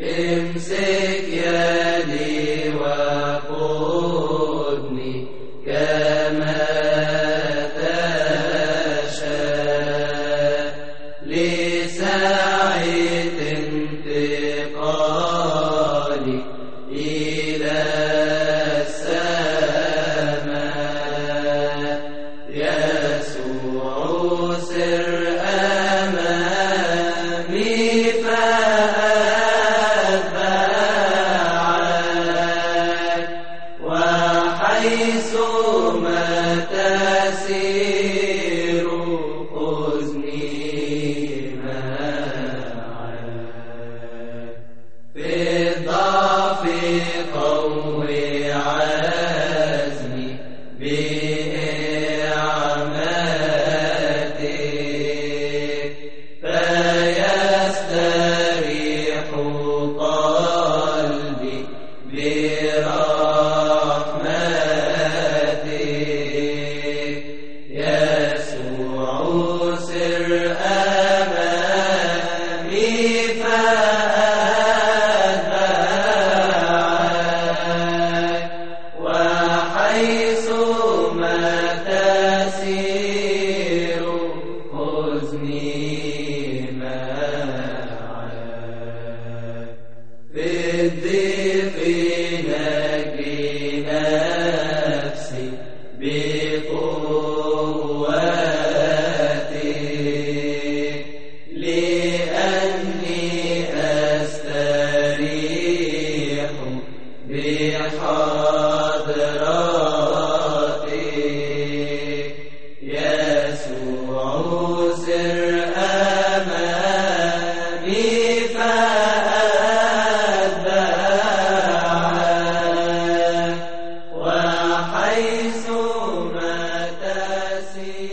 امسك يدي وقودني كما تشاء لساعة وحيث ما تسير خذني معك في الضعف قوي عزمي بإعماتك فيستريح بالضيق نجي نفسي بقوتي لأني أستريح بحاجة الْمُسْتَقِيمِ